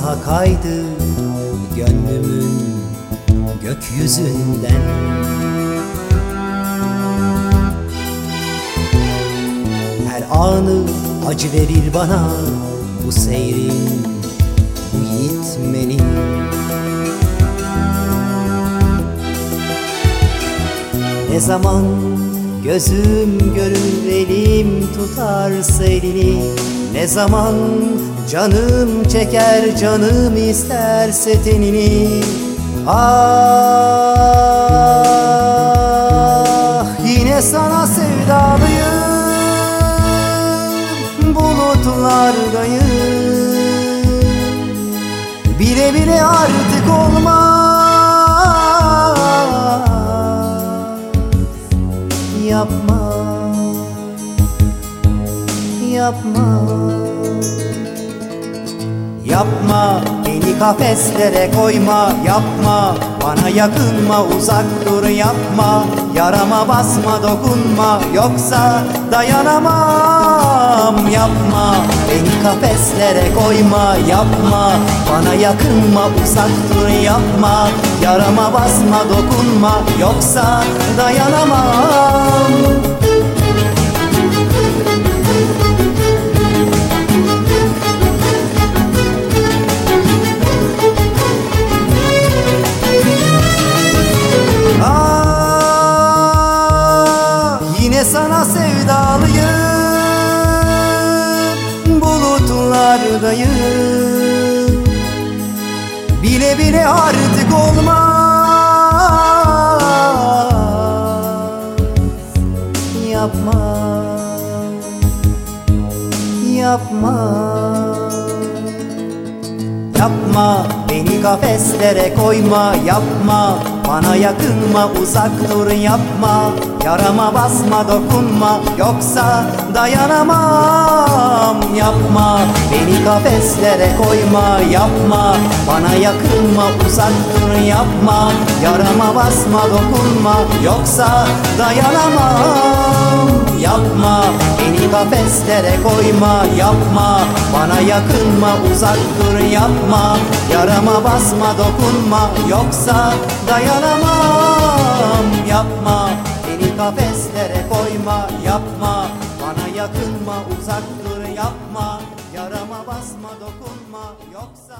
kaydı gönlümün gökyüzünden. Her anı acı verir bana bu seyrin, bu gitmenin Ne zaman gözüm görür elim tutarsa elini Ne zaman canım çeker canım isterse tenini Ah yine sana sevdalıyım bulutlardayım. Bile bile artık olmaz Yapma. Yapma. Yapma beni kafeslere koyma. Yapma bana yakınma uzak dur yapma. Yarama basma dokunma. Yoksa dayanamam. Yapma beni kafeslere koyma. Yapma bana yakınma uzak dur yapma. Yarama basma dokunma. Yoksa dayanamam bulutlardayım Bile bile artık olmaz. Yapma. Yapma Yapma beni kafeslere koyma yapma. Bana yakınma uzak dur yapma. Yarama basma dokunma yoksa dayanamam. Yapma beni kafeslere koyma yapma. Bana yakınma uzak dur yapma. Yarama basma dokunma yoksa dayanamam Yapma beni kafeslere koyma yapma. Bana yakınma uzak dur yapma. Yarama basma dokunma yoksa dayanamam. Yapma beni kafeslere koyma yapma. Bana yakınma uzak dur yapma. Yarama basma dokunma yoksa